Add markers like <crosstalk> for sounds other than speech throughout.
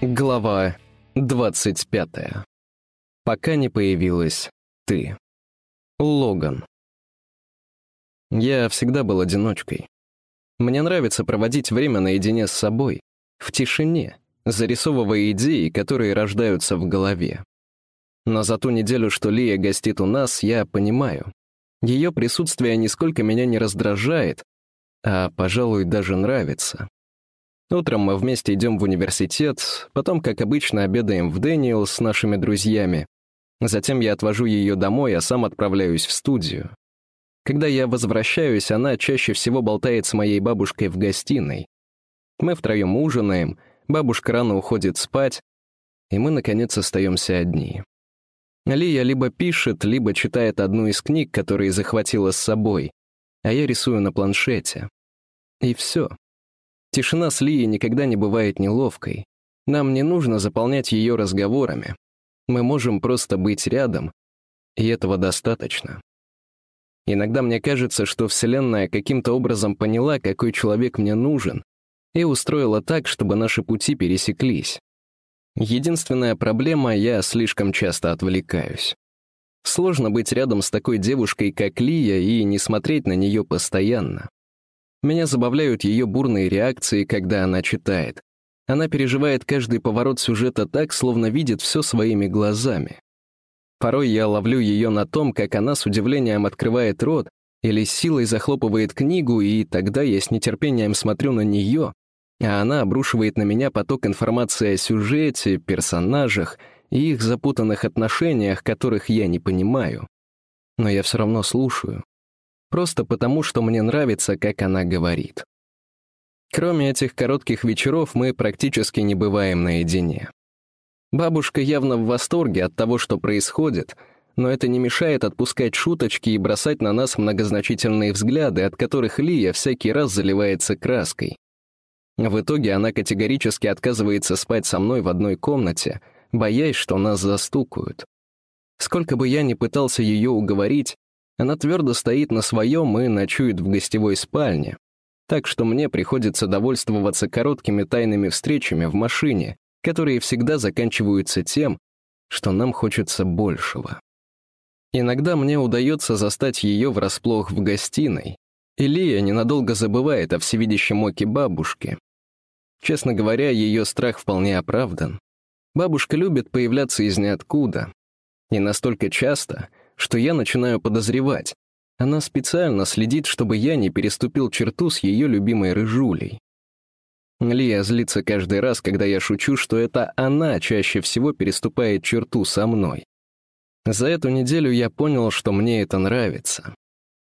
Глава 25. Пока не появилась ты. Логан. Я всегда был одиночкой. Мне нравится проводить время наедине с собой, в тишине, зарисовывая идеи, которые рождаются в голове. Но за ту неделю, что Лия гостит у нас, я понимаю. Ее присутствие нисколько меня не раздражает, а, пожалуй, даже нравится. Утром мы вместе идем в университет, потом, как обычно, обедаем в Дэниел с нашими друзьями. Затем я отвожу ее домой, а сам отправляюсь в студию. Когда я возвращаюсь, она чаще всего болтает с моей бабушкой в гостиной. Мы втроем ужинаем, бабушка рано уходит спать, и мы, наконец, остаемся одни. Лия либо пишет, либо читает одну из книг, которые захватила с собой, а я рисую на планшете. И все. Тишина с Лией никогда не бывает неловкой. Нам не нужно заполнять ее разговорами. Мы можем просто быть рядом, и этого достаточно. Иногда мне кажется, что Вселенная каким-то образом поняла, какой человек мне нужен, и устроила так, чтобы наши пути пересеклись. Единственная проблема — я слишком часто отвлекаюсь. Сложно быть рядом с такой девушкой, как Лия, и не смотреть на нее постоянно. Меня забавляют ее бурные реакции, когда она читает. Она переживает каждый поворот сюжета так, словно видит все своими глазами. Порой я ловлю ее на том, как она с удивлением открывает рот или с силой захлопывает книгу, и тогда я с нетерпением смотрю на нее, а она обрушивает на меня поток информации о сюжете, персонажах и их запутанных отношениях, которых я не понимаю. Но я все равно слушаю. Просто потому, что мне нравится, как она говорит. Кроме этих коротких вечеров мы практически не бываем наедине. Бабушка явно в восторге от того, что происходит, но это не мешает отпускать шуточки и бросать на нас многозначительные взгляды, от которых Лия всякий раз заливается краской. В итоге она категорически отказывается спать со мной в одной комнате, боясь, что нас застукают. Сколько бы я ни пытался ее уговорить, она твердо стоит на своем и ночует в гостевой спальне. Так что мне приходится довольствоваться короткими тайными встречами в машине, которые всегда заканчиваются тем, что нам хочется большего. Иногда мне удается застать ее врасплох в гостиной, и Лия ненадолго забывает о всевидящем оке бабушки. Честно говоря, ее страх вполне оправдан. Бабушка любит появляться из ниоткуда. И настолько часто, что я начинаю подозревать. Она специально следит, чтобы я не переступил черту с ее любимой рыжулей. Лия злится каждый раз, когда я шучу, что это она чаще всего переступает черту со мной. За эту неделю я понял, что мне это нравится.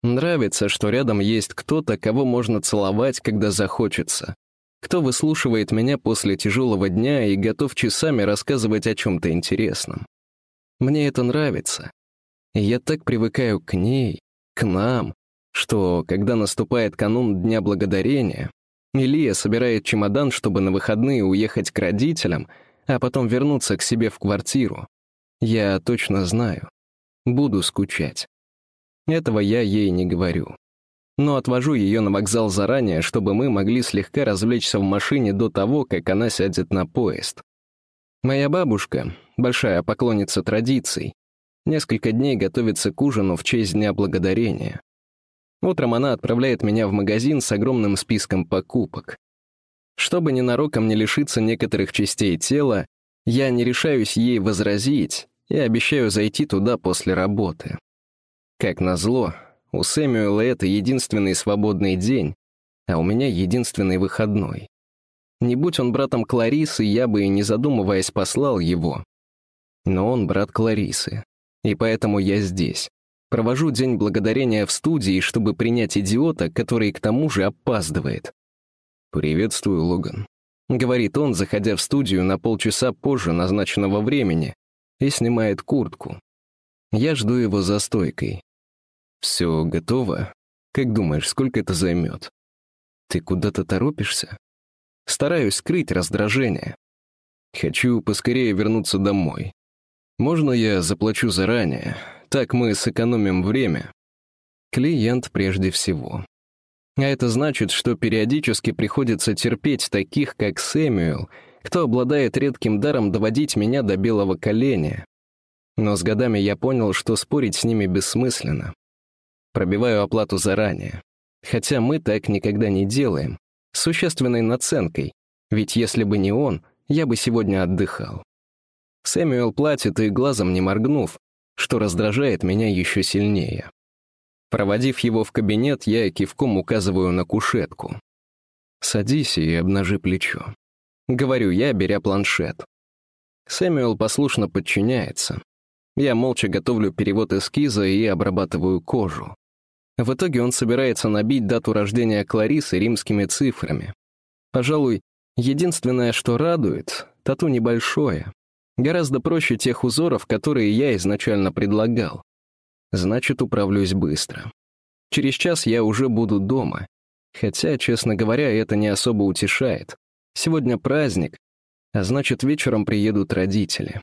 Нравится, что рядом есть кто-то, кого можно целовать, когда захочется. Кто выслушивает меня после тяжелого дня и готов часами рассказывать о чем-то интересном. Мне это нравится. Я так привыкаю к ней, к нам, что, когда наступает канун Дня Благодарения, Илья собирает чемодан, чтобы на выходные уехать к родителям, а потом вернуться к себе в квартиру. Я точно знаю. Буду скучать. Этого я ей не говорю. Но отвожу ее на вокзал заранее, чтобы мы могли слегка развлечься в машине до того, как она сядет на поезд. Моя бабушка, большая поклонница традиций, Несколько дней готовится к ужину в честь Дня Благодарения. Утром она отправляет меня в магазин с огромным списком покупок. Чтобы ненароком не лишиться некоторых частей тела, я не решаюсь ей возразить и обещаю зайти туда после работы. Как назло, у Сэмюэла это единственный свободный день, а у меня единственный выходной. Не будь он братом Кларисы, я бы и не задумываясь послал его. Но он брат Кларисы, и поэтому я здесь. Провожу День Благодарения в студии, чтобы принять идиота, который к тому же опаздывает. «Приветствую, Логан», — говорит он, заходя в студию на полчаса позже назначенного времени, и снимает куртку. Я жду его за стойкой. «Все готово? Как думаешь, сколько это займет?» «Ты куда-то торопишься?» Стараюсь скрыть раздражение. Хочу поскорее вернуться домой. Можно я заплачу заранее? Так мы сэкономим время. Клиент прежде всего. А это значит, что периодически приходится терпеть таких, как Сэмюэл, кто обладает редким даром доводить меня до белого коленя. Но с годами я понял, что спорить с ними бессмысленно. Пробиваю оплату заранее. Хотя мы так никогда не делаем. С существенной наценкой. Ведь если бы не он, я бы сегодня отдыхал. Сэмюэл платит и глазом не моргнув, что раздражает меня еще сильнее. Проводив его в кабинет, я кивком указываю на кушетку. «Садись и обнажи плечо». Говорю я, беря планшет. Сэмюэл послушно подчиняется. Я молча готовлю перевод эскиза и обрабатываю кожу. В итоге он собирается набить дату рождения Кларисы римскими цифрами. Пожалуй, единственное, что радует, тату небольшое. Гораздо проще тех узоров, которые я изначально предлагал. Значит, управлюсь быстро. Через час я уже буду дома. Хотя, честно говоря, это не особо утешает. Сегодня праздник, а значит, вечером приедут родители.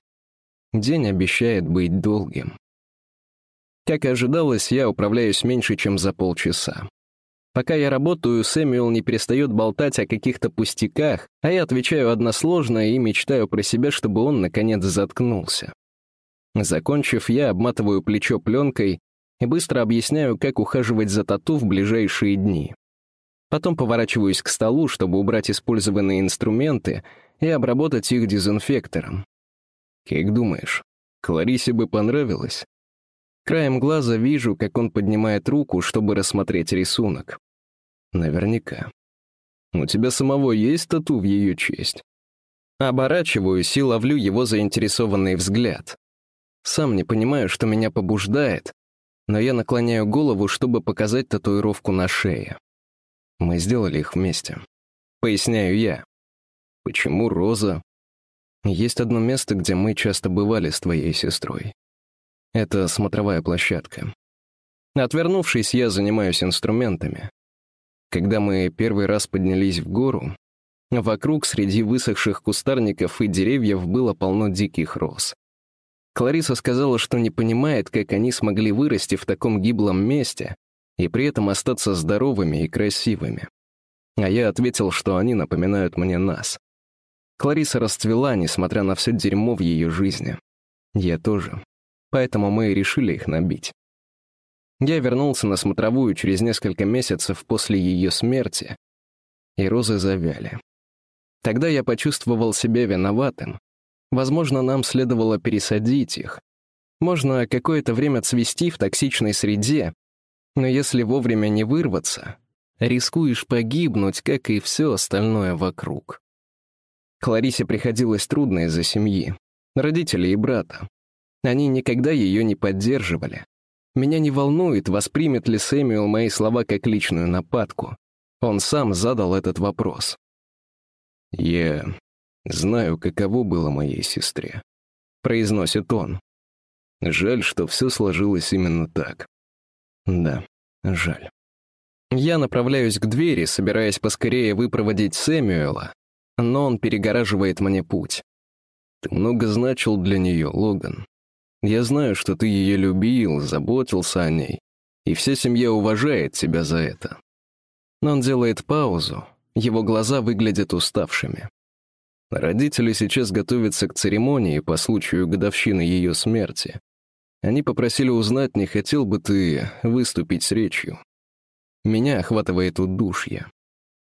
День обещает быть долгим. Как и ожидалось, я управляюсь меньше, чем за полчаса. Пока я работаю, Сэмюэл не перестает болтать о каких-то пустяках, а я отвечаю односложно и мечтаю про себя, чтобы он, наконец, заткнулся. Закончив, я обматываю плечо пленкой и быстро объясняю, как ухаживать за тату в ближайшие дни. Потом поворачиваюсь к столу, чтобы убрать использованные инструменты и обработать их дезинфектором. Как думаешь, Кларисе бы понравилось? Краем глаза вижу, как он поднимает руку, чтобы рассмотреть рисунок. Наверняка. У тебя самого есть тату в ее честь? Оборачиваюсь и ловлю его заинтересованный взгляд. Сам не понимаю, что меня побуждает, но я наклоняю голову, чтобы показать татуировку на шее. Мы сделали их вместе. Поясняю я. Почему Роза? Есть одно место, где мы часто бывали с твоей сестрой. Это смотровая площадка. Отвернувшись, я занимаюсь инструментами. Когда мы первый раз поднялись в гору, вокруг среди высохших кустарников и деревьев было полно диких роз. Клариса сказала, что не понимает, как они смогли вырасти в таком гиблом месте, и при этом остаться здоровыми и красивыми. А я ответил, что они напоминают мне нас. Клариса расцвела, несмотря на все дерьмо в ее жизни. Я тоже. Поэтому мы решили их набить. Я вернулся на смотровую через несколько месяцев после ее смерти, и розы завяли. Тогда я почувствовал себя виноватым. Возможно, нам следовало пересадить их. Можно какое-то время цвести в токсичной среде, но если вовремя не вырваться, рискуешь погибнуть, как и все остальное вокруг. Кларисе приходилось трудно из-за семьи, родителей и брата. Они никогда ее не поддерживали. Меня не волнует, воспримет ли Сэмюэл мои слова как личную нападку. Он сам задал этот вопрос. «Я знаю, каково было моей сестре», — произносит он. «Жаль, что все сложилось именно так. Да, жаль. Я направляюсь к двери, собираясь поскорее выпроводить Сэмюэла, но он перегораживает мне путь. Ты много значил для нее, Логан. Я знаю, что ты ее любил, заботился о ней, и вся семья уважает тебя за это. Но он делает паузу, его глаза выглядят уставшими. Родители сейчас готовятся к церемонии по случаю годовщины ее смерти, они попросили узнать, не хотел бы ты выступить с речью. Меня охватывает удушье.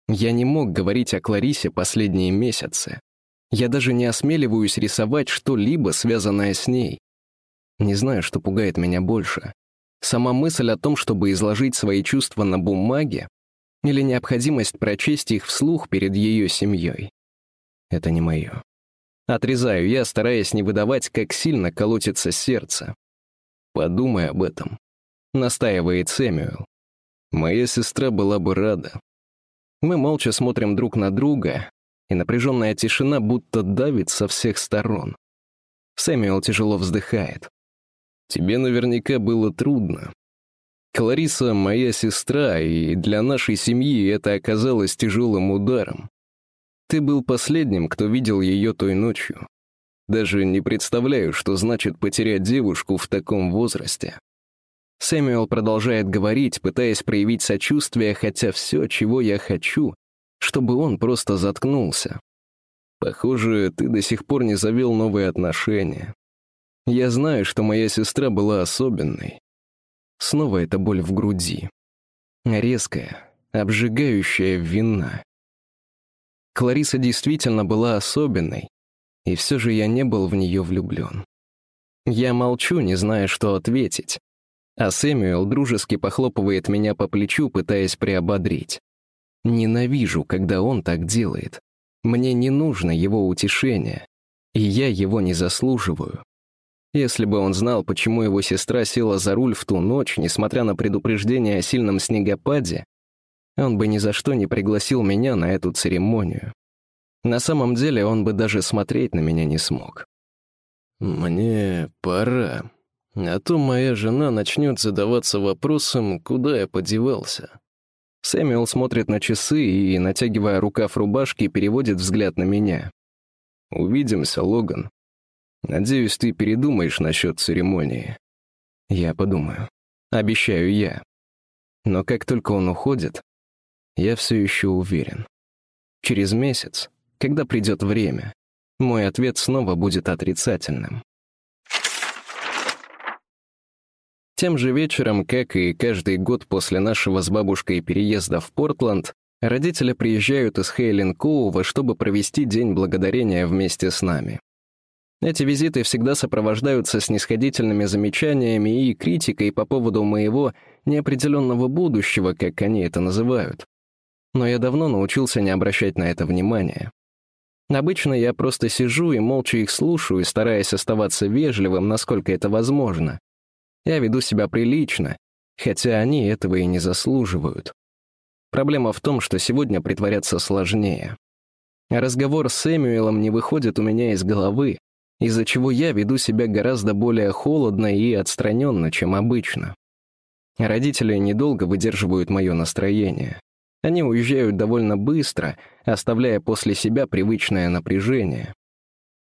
Я не мог говорить о Кларисе последние месяцы. Я даже не осмеливаюсь рисовать что-либо, связанное с ней. Не знаю, что пугает меня больше. Сама мысль о том, чтобы изложить свои чувства на бумаге, или необходимость прочесть их вслух перед ее семьей. Это не мое. Отрезаю я, стараясь не выдавать, как сильно колотится сердце. Подумай об этом», — настаивает Сэмюэл. «Моя сестра была бы рада». Мы молча смотрим друг на друга, и напряженная тишина будто давит со всех сторон. Сэмюэл тяжело вздыхает. «Тебе наверняка было трудно. Клариса — моя сестра, и для нашей семьи это оказалось тяжелым ударом. Ты был последним, кто видел ее той ночью. Даже не представляю, что значит потерять девушку в таком возрасте. Сэмюэл продолжает говорить, пытаясь проявить сочувствие, хотя все, чего я хочу, чтобы он просто заткнулся. Похоже, ты до сих пор не завел новые отношения. Я знаю, что моя сестра была особенной. Снова эта боль в груди. Резкая, обжигающая вина. Клариса действительно была особенной, и все же я не был в нее влюблен. Я молчу, не зная, что ответить, а Сэмюэл дружески похлопывает меня по плечу, пытаясь приободрить. Ненавижу, когда он так делает. Мне не нужно его утешение, и я его не заслуживаю. Если бы он знал, почему его сестра села за руль в ту ночь, несмотря на предупреждение о сильном снегопаде, он бы ни за что не пригласил меня на эту церемонию. На самом деле он бы даже смотреть на меня не смог. «Мне пора, а то моя жена начнет задаваться вопросом, куда я подевался». Сэмюэл смотрит на часы и, натягивая рукав рубашки, переводит взгляд на меня. «Увидимся, Логан. Надеюсь, ты передумаешь насчет церемонии. Я подумаю. Обещаю я. Но как только он уходит, я все еще уверен. Через месяц, когда придет время, мой ответ снова будет отрицательным. Тем же вечером, как и каждый год после нашего с бабушкой переезда в Портланд, родители приезжают из Хейлин Коува, чтобы провести День Благодарения вместе с нами. Эти визиты всегда сопровождаются снисходительными замечаниями и критикой по поводу моего неопределенного будущего, как они это называют. Но я давно научился не обращать на это внимания. Обычно я просто сижу и молча их слушаю, стараясь оставаться вежливым, насколько это возможно. Я веду себя прилично, хотя они этого и не заслуживают. Проблема в том, что сегодня притворяться сложнее. Разговор с Сэмюэлом не выходит у меня из головы, из-за чего я веду себя гораздо более холодно и отстраненно, чем обычно. Родители недолго выдерживают мое настроение. Они уезжают довольно быстро, оставляя после себя привычное напряжение.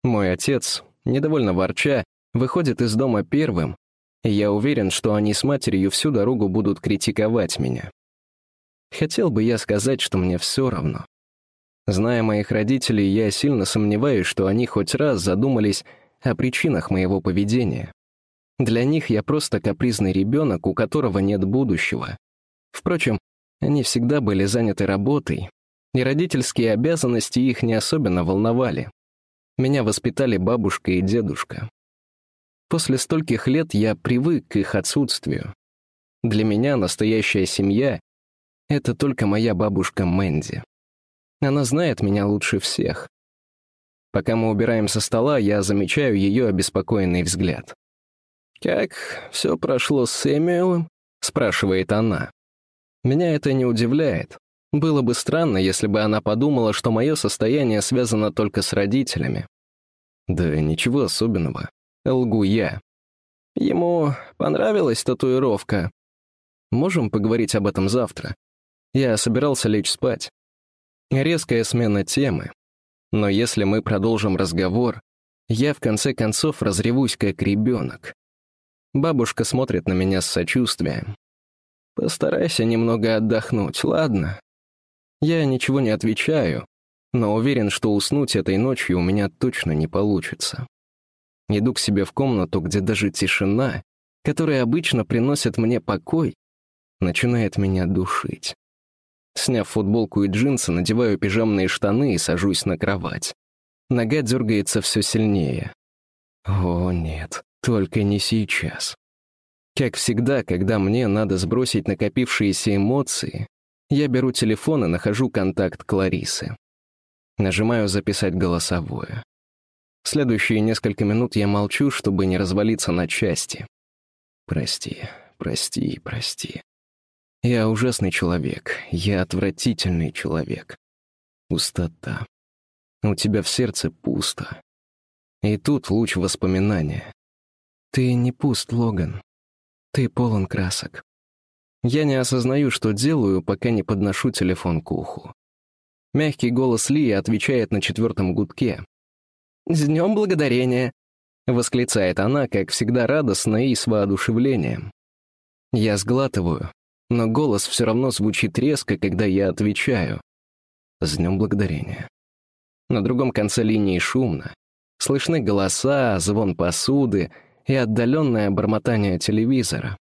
Мой отец, недовольно ворча, выходит из дома первым, и я уверен, что они с матерью всю дорогу будут критиковать меня. Хотел бы я сказать, что мне все равно. Зная моих родителей, я сильно сомневаюсь, что они хоть раз задумались о причинах моего поведения. Для них я просто капризный ребенок, у которого нет будущего. Впрочем, они всегда были заняты работой, и родительские обязанности их не особенно волновали. Меня воспитали бабушка и дедушка. После стольких лет я привык к их отсутствию. Для меня настоящая семья — это только моя бабушка Мэнди. Она знает меня лучше всех. Пока мы убираем со стола, я замечаю ее обеспокоенный взгляд. «Как все прошло с Сэмюэлом?» — спрашивает она. Меня это не удивляет. Было бы странно, если бы она подумала, что мое состояние связано только с родителями. Да ничего особенного. Лгу я. Ему понравилась татуировка. Можем поговорить об этом завтра. Я собирался лечь спать. Резкая смена темы. Но если мы продолжим разговор, я в конце концов разревусь как ребенок. Бабушка смотрит на меня с сочувствием. Постарайся немного отдохнуть, ладно? Я ничего не отвечаю, но уверен, что уснуть этой ночью у меня точно не получится. Иду к себе в комнату, где даже тишина, которая обычно приносит мне покой, начинает меня душить. Сняв футболку и джинсы, надеваю пижамные штаны и сажусь на кровать. Нога дергается все сильнее. О, нет, только не сейчас. Как всегда, когда мне надо сбросить накопившиеся эмоции, я беру телефон и нахожу контакт Кларисы. Нажимаю «Записать голосовое». Следующие несколько минут я молчу, чтобы не развалиться на части. Прости, прости, прости. Я ужасный человек, я отвратительный человек. Пустота. У тебя в сердце пусто. И тут луч воспоминания. Ты не пуст, Логан. Ты полон красок. Я не осознаю, что делаю, пока не подношу телефон к уху. Мягкий голос Ли отвечает на четвертом гудке. «С днем благодарения!» — восклицает она, как всегда радостно и с воодушевлением. Я сглатываю, но голос все равно звучит резко, когда я отвечаю. С днем благодарения. На другом конце линии шумно. Слышны голоса, звон посуды и отдаленное бормотание телевизора.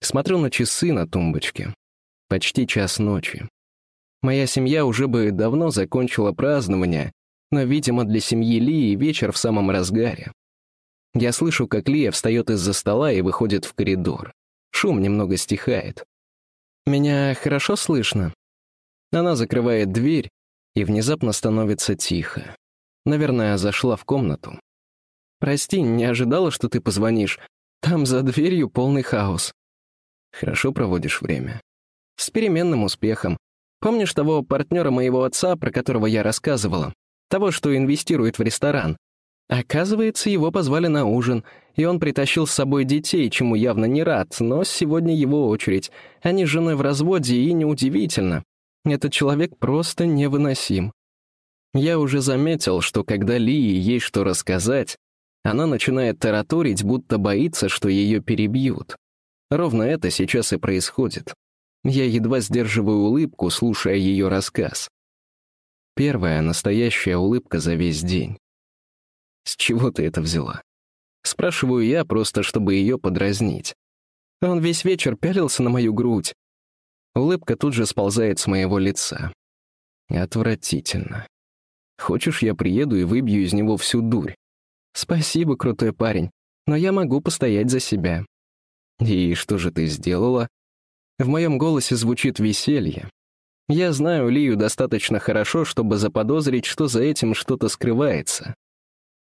Смотрю на часы на тумбочке. Почти час ночи. Моя семья уже бы давно закончила празднование, но, видимо, для семьи Лии вечер в самом разгаре. Я слышу, как Лия встает из-за стола и выходит в коридор. Шум немного стихает. «Меня хорошо слышно?» Она закрывает дверь, и внезапно становится тихо. Наверное, зашла в комнату. «Прости, не ожидала, что ты позвонишь. Там за дверью полный хаос». «Хорошо проводишь время». «С переменным успехом. Помнишь того партнера моего отца, про которого я рассказывала? Того, что инвестирует в ресторан? Оказывается, его позвали на ужин, и он притащил с собой детей, чему явно не рад, но сегодня его очередь. Они с женой в разводе, и неудивительно. Этот человек просто невыносим. Я уже заметил, что когда Лии есть что рассказать, она начинает тараторить, будто боится, что ее перебьют. Ровно это сейчас и происходит. Я едва сдерживаю улыбку, слушая ее рассказ. Первая настоящая улыбка за весь день. «С чего ты это взяла?» Спрашиваю я, просто чтобы ее подразнить. Он весь вечер пялился на мою грудь. Улыбка тут же сползает с моего лица. Отвратительно. Хочешь, я приеду и выбью из него всю дурь? Спасибо, крутой парень, но я могу постоять за себя. И что же ты сделала? В моем голосе звучит веселье. Я знаю Лию достаточно хорошо, чтобы заподозрить, что за этим что-то скрывается.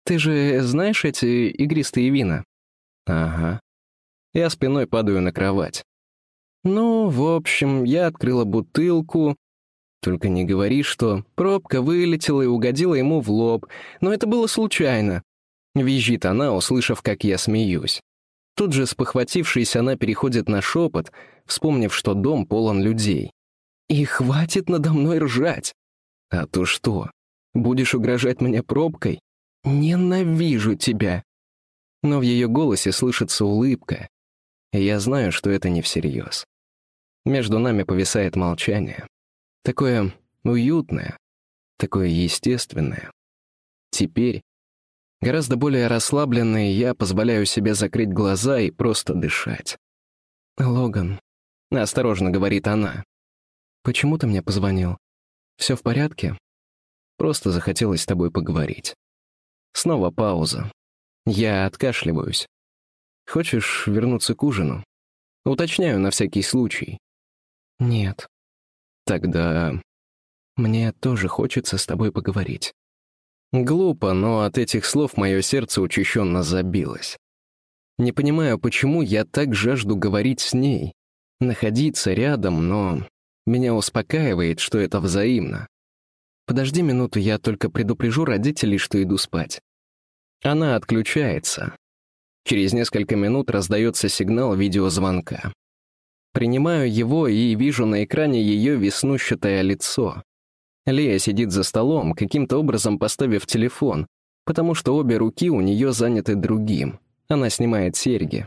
Ты же знаешь эти игристые вина? Ага. Я спиной падаю на кровать. Ну, в общем, я открыла бутылку. Только не говори, что пробка вылетела и угодила ему в лоб. Но это было случайно. Визжит она, услышав, как я смеюсь. Тут же, спохватившись, она переходит на шепот, вспомнив, что дом полон людей. «И хватит надо мной ржать!» «А то что? Будешь угрожать мне пробкой? Ненавижу тебя!» Но в ее голосе слышится улыбка, и я знаю, что это не всерьез. Между нами повисает молчание. Такое уютное, такое естественное. Теперь, гораздо более расслабленный, я позволяю себе закрыть глаза и просто дышать. «Логан», — осторожно говорит она, — «почему ты мне позвонил? Все в порядке?» Просто захотелось с тобой поговорить. Снова пауза. Я откашливаюсь. Хочешь вернуться к ужину? Уточняю на всякий случай. Нет. Тогда мне тоже хочется с тобой поговорить. Глупо, но от этих слов мое сердце учащенно забилось. Не понимаю, почему я так жажду говорить с ней, находиться рядом, но меня успокаивает, что это взаимно. Подожди минуту, я только предупрежу родителей, что иду спать. Она отключается. Через несколько минут раздается сигнал видеозвонка. Принимаю его и вижу на экране ее веснущатое лицо. Лея сидит за столом, каким-то образом поставив телефон, потому что обе руки у нее заняты другим. Она снимает серьги.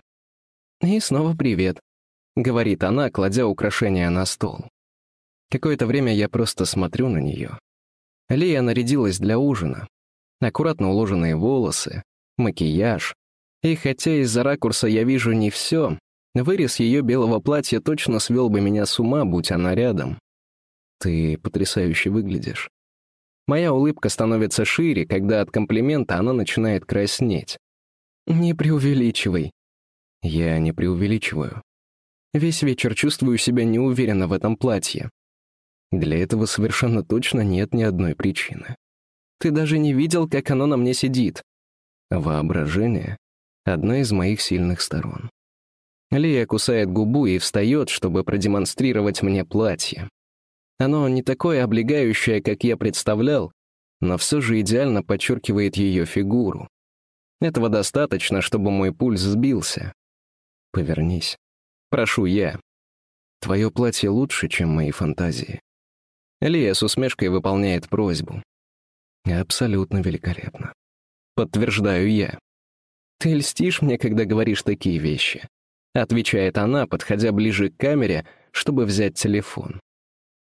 «И снова привет», — говорит она, кладя украшения на стол. Какое-то время я просто смотрю на нее. Лия нарядилась для ужина. Аккуратно уложенные волосы, макияж. И хотя из-за ракурса я вижу не все, вырез ее белого платья точно свел бы меня с ума, будь она рядом. Ты потрясающе выглядишь. Моя улыбка становится шире, когда от комплимента она начинает краснеть. «Не преувеличивай». Я не преувеличиваю. Весь вечер чувствую себя неуверенно в этом платье. Для этого совершенно точно нет ни одной причины. Ты даже не видел, как оно на мне сидит. Воображение — одна из моих сильных сторон. Лия кусает губу и встает, чтобы продемонстрировать мне платье. Оно не такое облегающее, как я представлял, но все же идеально подчеркивает ее фигуру. Этого достаточно, чтобы мой пульс сбился. Повернись. Прошу я. Твое платье лучше, чем мои фантазии. Лия с усмешкой выполняет просьбу. Абсолютно великолепно. Подтверждаю я. Ты льстишь мне, когда говоришь такие вещи. Отвечает она, подходя ближе к камере, чтобы взять телефон.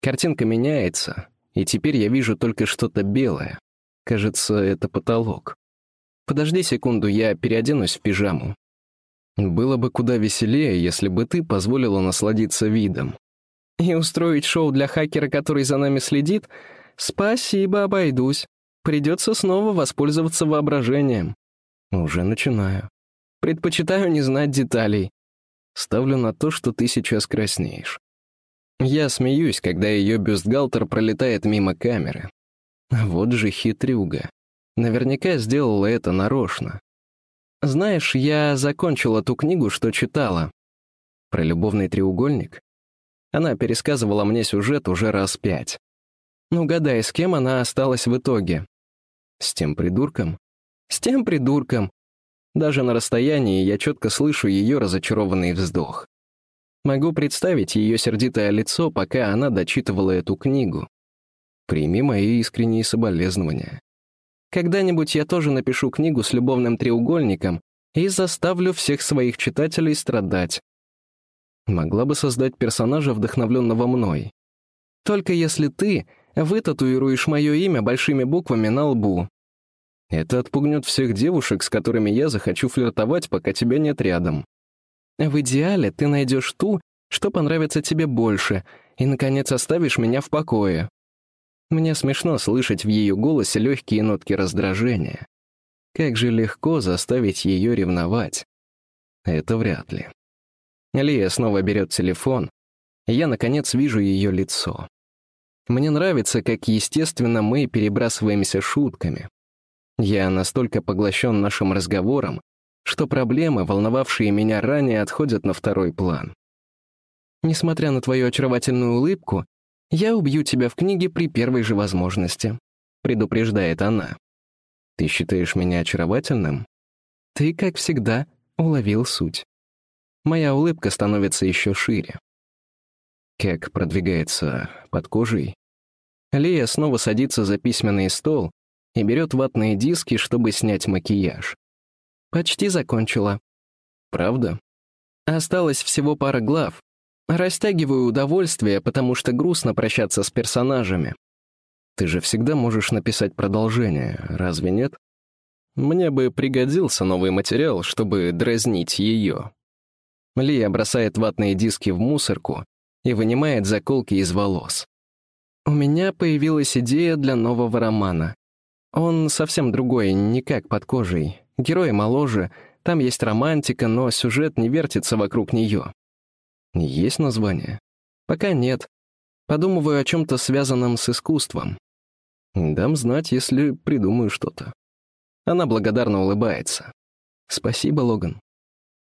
Картинка меняется, и теперь я вижу только что-то белое, Кажется, это потолок. Подожди секунду, я переоденусь в пижаму. Было бы куда веселее, если бы ты позволила насладиться видом. И устроить шоу для хакера, который за нами следит? Спасибо, обойдусь. Придется снова воспользоваться воображением. Уже начинаю. Предпочитаю не знать деталей. Ставлю на то, что ты сейчас краснеешь. Я смеюсь, когда ее бюстгальтер пролетает мимо камеры. Вот же хитрюга. Наверняка сделала это нарочно. Знаешь, я закончила ту книгу, что читала. Про любовный треугольник? Она пересказывала мне сюжет уже раз пять. Ну, гадай, с кем она осталась в итоге? С тем придурком? С тем придурком. Даже на расстоянии я четко слышу ее разочарованный вздох. Могу представить ее сердитое лицо, пока она дочитывала эту книгу. Прими мои искренние соболезнования. Когда-нибудь я тоже напишу книгу с любовным треугольником и заставлю всех своих читателей страдать. Могла бы создать персонажа, вдохновленного мной. Только если ты вытатуируешь мое имя большими буквами на лбу. Это отпугнет всех девушек, с которыми я захочу флиртовать, пока тебя нет рядом. В идеале ты найдешь ту, что понравится тебе больше, и, наконец, оставишь меня в покое. Мне смешно слышать в ее голосе легкие нотки раздражения. Как же легко заставить ее ревновать. Это вряд ли. Лия снова берет телефон, я, наконец, вижу ее лицо. Мне нравится, как естественно мы перебрасываемся шутками. Я настолько поглощен нашим разговором, что проблемы, волновавшие меня ранее, отходят на второй план. Несмотря на твою очаровательную улыбку, я убью тебя в книге при первой же возможности», — предупреждает она. «Ты считаешь меня очаровательным?» «Ты, как всегда, уловил суть». Моя улыбка становится еще шире. Как продвигается под кожей? Лия снова садится за письменный стол и берет ватные диски, чтобы снять макияж. Почти закончила. Правда? Осталось всего пара глав. Растягиваю удовольствие, потому что грустно прощаться с персонажами. Ты же всегда можешь написать продолжение, разве нет? Мне бы пригодился новый материал, чтобы дразнить ее. Лия бросает ватные диски в мусорку и вынимает заколки из волос. У меня появилась идея для нового романа. Он совсем другой, не как под кожей. Герои моложе, там есть романтика, но сюжет не вертится вокруг нее. Есть название? Пока нет. Подумываю о чем-то связанном с искусством. Дам знать, если придумаю что-то. Она благодарно улыбается. Спасибо, Логан.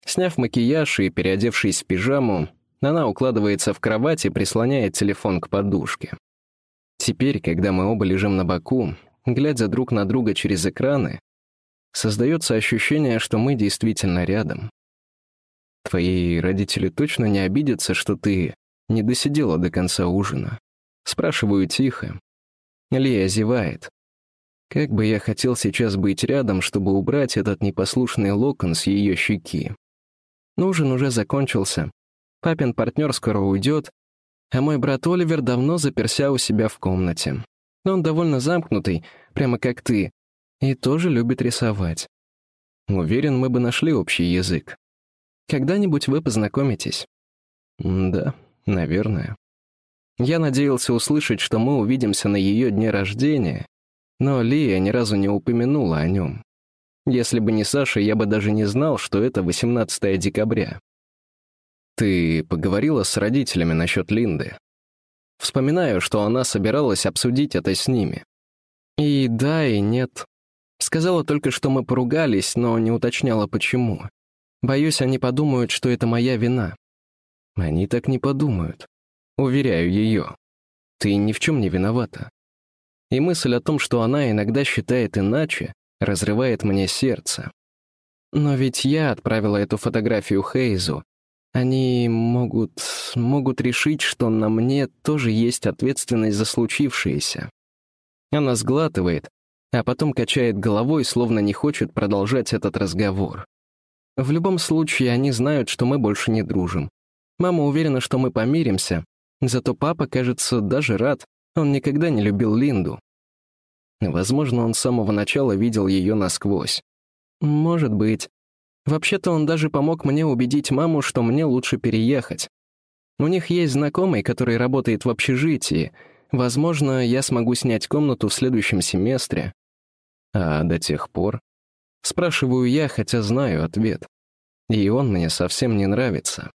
Сняв макияж и переодевшись в пижаму, она укладывается в кровать и прислоняет телефон к подушке. Теперь, когда мы оба лежим на боку, глядя друг на друга через экраны, Создается ощущение, что мы действительно рядом. Твои родители точно не обидятся, что ты не досидела до конца ужина. Спрашиваю тихо. Лия зевает. Как бы я хотел сейчас быть рядом, чтобы убрать этот непослушный локон с ее щеки. Но ужин уже закончился. Папин партнер скоро уйдет, а мой брат Оливер давно заперся у себя в комнате. Он довольно замкнутый, прямо как ты, и тоже любит рисовать. Уверен, мы бы нашли общий язык. Когда-нибудь вы познакомитесь. Да, наверное. Я надеялся услышать, что мы увидимся на ее дне рождения, но Лия ни разу не упомянула о нем. Если бы не Саша, я бы даже не знал, что это 18 декабря. Ты поговорила с родителями насчет Линды? Вспоминаю, что она собиралась обсудить это с ними. И да, и нет. Сказала только, что мы поругались, но не уточняла, почему. Боюсь, они подумают, что это моя вина. Они так не подумают. Уверяю ее. Ты ни в чем не виновата. И мысль о том, что она иногда считает иначе, разрывает мне сердце. Но ведь я отправила эту фотографию Хейзу. Они могут... могут решить, что на мне тоже есть ответственность за случившееся. Она сглатывает, а потом качает головой, словно не хочет продолжать этот разговор. В любом случае, они знают, что мы больше не дружим. Мама уверена, что мы помиримся, зато папа, кажется, даже рад, он никогда не любил Линду. Возможно, он с самого начала видел ее насквозь. Может быть. Вообще-то он даже помог мне убедить маму, что мне лучше переехать. У них есть знакомый, который работает в общежитии. Возможно, я смогу снять комнату в следующем семестре. А до тех пор? Спрашиваю я, хотя знаю ответ. И он мне совсем не нравится.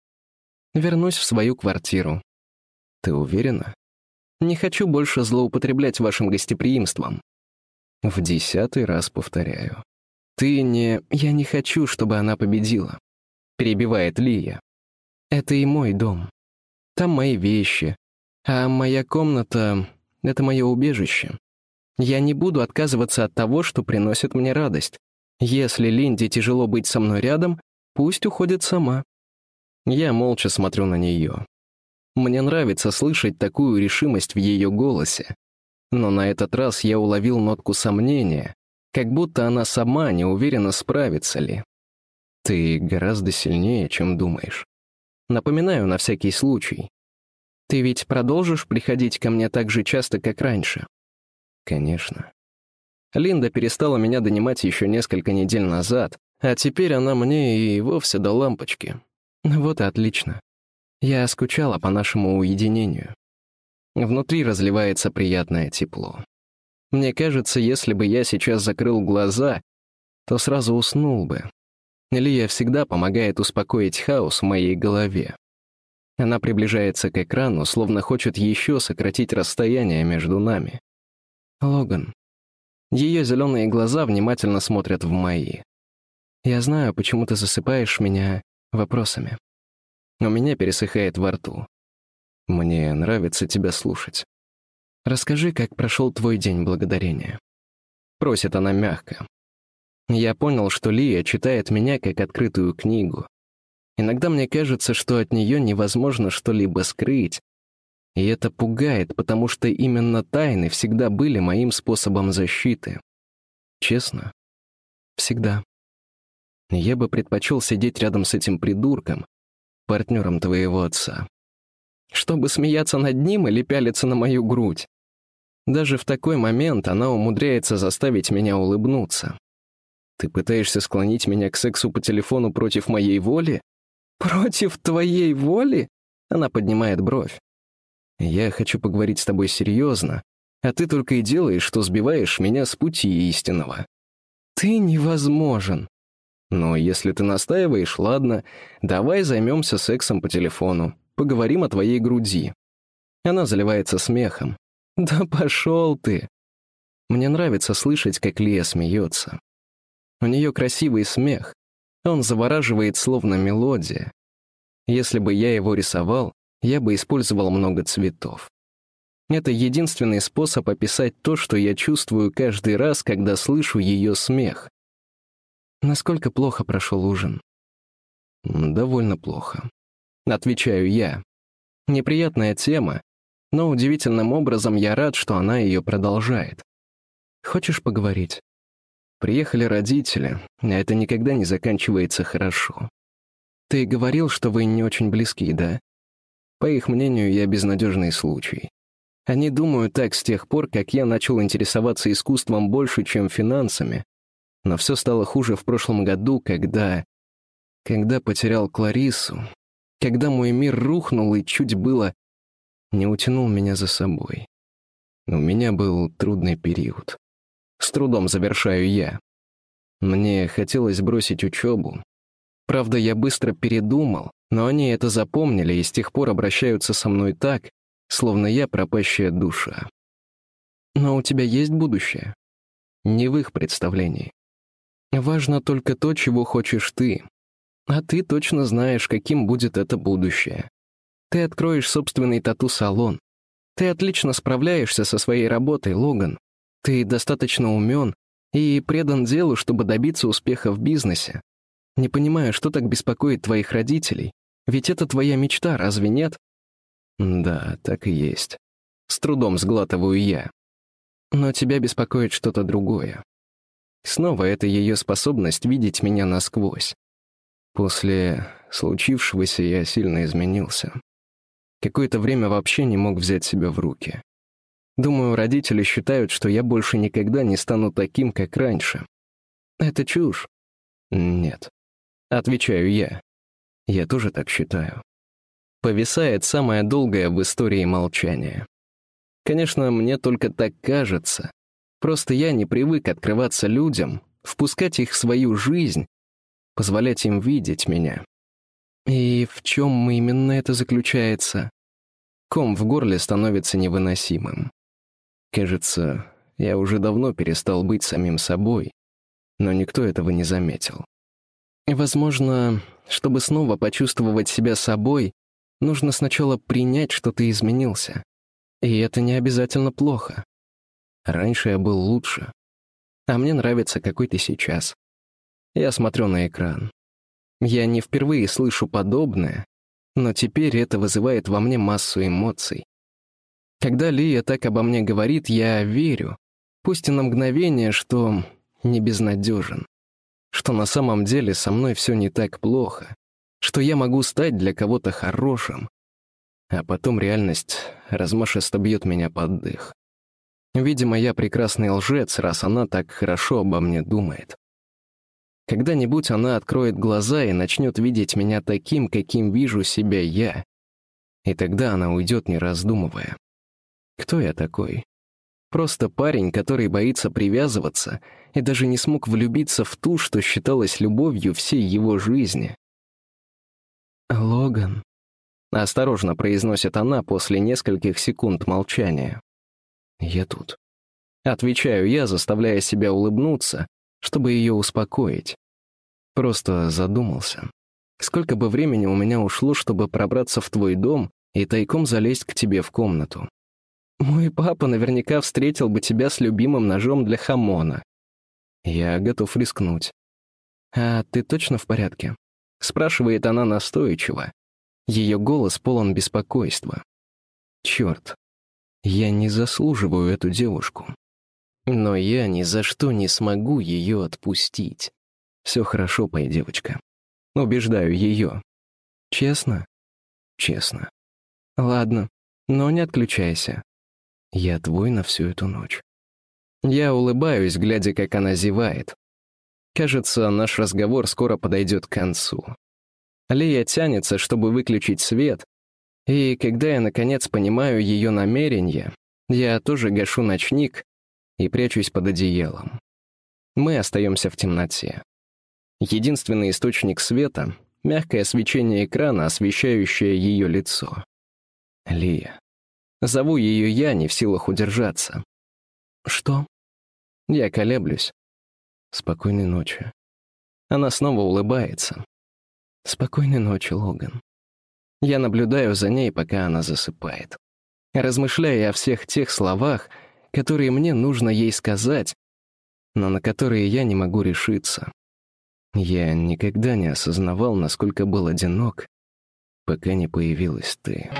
Вернусь в свою квартиру. Ты уверена? Не хочу больше злоупотреблять вашим гостеприимством. В десятый раз повторяю. Ты не... Я не хочу, чтобы она победила. Перебивает Лия. Это и мой дом. Там мои вещи. А моя комната — это мое убежище. Я не буду отказываться от того, что приносит мне радость. Если Линде тяжело быть со мной рядом, пусть уходит сама. Я молча смотрю на нее. Мне нравится слышать такую решимость в ее голосе. Но на этот раз я уловил нотку сомнения, как будто она сама не уверена, справится ли. Ты гораздо сильнее, чем думаешь. Напоминаю на всякий случай. Ты ведь продолжишь приходить ко мне так же часто, как раньше? Конечно. Линда перестала меня донимать еще несколько недель назад, а теперь она мне и вовсе до лампочки. Вот и отлично. Я скучала по нашему уединению. Внутри разливается приятное тепло. Мне кажется, если бы я сейчас закрыл глаза, то сразу уснул бы. Лия всегда помогает успокоить хаос в моей голове. Она приближается к экрану, словно хочет еще сократить расстояние между нами. Логан. Ее зеленые глаза внимательно смотрят в мои. Я знаю, почему ты засыпаешь меня вопросами. У меня пересыхает во рту. Мне нравится тебя слушать. Расскажи, как прошел твой день благодарения. Просит она мягко. Я понял, что Лия читает меня как открытую книгу. Иногда мне кажется, что от нее невозможно что-либо скрыть. И это пугает, потому что именно тайны всегда были моим способом защиты. Честно? Всегда. Я бы предпочел сидеть рядом с этим придурком, партнером твоего отца чтобы смеяться над ним или пялиться на мою грудь. Даже в такой момент она умудряется заставить меня улыбнуться. Ты пытаешься склонить меня к сексу по телефону против моей воли? Против твоей воли? Она поднимает бровь. Я хочу поговорить с тобой серьезно, а ты только и делаешь, что сбиваешь меня с пути истинного. Ты невозможен. Но если ты настаиваешь, ладно, давай займемся сексом по телефону поговорим о твоей груди». Она заливается смехом. <laughs> «Да пошел ты!» Мне нравится слышать, как Лия смеется. У нее красивый смех. Он завораживает, словно мелодия. Если бы я его рисовал, я бы использовал много цветов. Это единственный способ описать то, что я чувствую каждый раз, когда слышу ее смех. Насколько плохо прошел ужин? Довольно плохо. Отвечаю я. Неприятная тема, но удивительным образом я рад, что она ее продолжает. Хочешь поговорить? Приехали родители, а это никогда не заканчивается хорошо. Ты говорил, что вы не очень близки, да? По их мнению, я безнадежный случай. Они думают так с тех пор, как я начал интересоваться искусством больше, чем финансами. Но все стало хуже в прошлом году, когда... Когда потерял Кларису, когда мой мир рухнул и чуть было не утянул меня за собой. У меня был трудный период. С трудом завершаю я. Мне хотелось бросить учебу. Правда, я быстро передумал, но они это запомнили и с тех пор обращаются со мной так, словно я пропащая душа. Но у тебя есть будущее. Не в их представлении. Важно только то, чего хочешь ты, а ты точно знаешь, каким будет это будущее. Ты откроешь собственный тату-салон. Ты отлично справляешься со своей работой, Логан. Ты достаточно умен и предан делу, чтобы добиться успеха в бизнесе. Не понимаю, что так беспокоит твоих родителей. Ведь это твоя мечта, разве нет? Да, так и есть. С трудом сглатываю я. Но тебя беспокоит что-то другое. Снова это ее способность видеть меня насквозь. После случившегося я сильно изменился. Какое-то время вообще не мог взять себя в руки. Думаю, родители считают, что я больше никогда не стану таким, как раньше. Это чушь. Нет. Отвечаю я. Я тоже так считаю. Повисает самое долгое в истории молчание. Конечно, мне только так кажется. Просто я не привык открываться людям, впускать их в свою жизнь, позволять им видеть меня. И в чем именно это заключается? Ком в горле становится невыносимым. Кажется, я уже давно перестал быть самим собой, но никто этого не заметил. Возможно, чтобы снова почувствовать себя собой, нужно сначала принять, что ты изменился. И это не обязательно плохо. Раньше я был лучше. А мне нравится, какой ты сейчас. Я смотрю на экран. Я не впервые слышу подобное, но теперь это вызывает во мне массу эмоций. Когда Лия так обо мне говорит, я верю, пусть и на мгновение, что не безнадежен, что на самом деле со мной все не так плохо, что я могу стать для кого-то хорошим, а потом реальность размашисто бьет меня под дых. Видимо, я прекрасный лжец, раз она так хорошо обо мне думает. Когда-нибудь она откроет глаза и начнет видеть меня таким, каким вижу себя я. И тогда она уйдет, не раздумывая. Кто я такой? Просто парень, который боится привязываться и даже не смог влюбиться в ту, что считалась любовью всей его жизни. «Логан», — осторожно произносит она после нескольких секунд молчания. «Я тут». Отвечаю я, заставляя себя улыбнуться, чтобы ее успокоить. Просто задумался. Сколько бы времени у меня ушло, чтобы пробраться в твой дом и тайком залезть к тебе в комнату. Мой папа наверняка встретил бы тебя с любимым ножом для хамона. Я готов рискнуть. «А ты точно в порядке?» — спрашивает она настойчиво. Ее голос полон беспокойства. Черт, я не заслуживаю эту девушку. Но я ни за что не смогу ее отпустить. Все хорошо, моя девочка. Убеждаю ее. Честно? Честно. Ладно, но не отключайся. Я твой на всю эту ночь. Я улыбаюсь, глядя, как она зевает. Кажется, наш разговор скоро подойдет к концу. Лия тянется, чтобы выключить свет, и когда я, наконец, понимаю ее намерение, я тоже гашу ночник и прячусь под одеялом. Мы остаемся в темноте. Единственный источник света — мягкое свечение экрана, освещающее ее лицо. Лия. Зову ее я, не в силах удержаться. «Что?» Я колеблюсь. «Спокойной ночи». Она снова улыбается. «Спокойной ночи, Логан». Я наблюдаю за ней, пока она засыпает. Размышляя о всех тех словах, которые мне нужно ей сказать, но на которые я не могу решиться. Я никогда не осознавал, насколько был одинок, пока не появилась ты.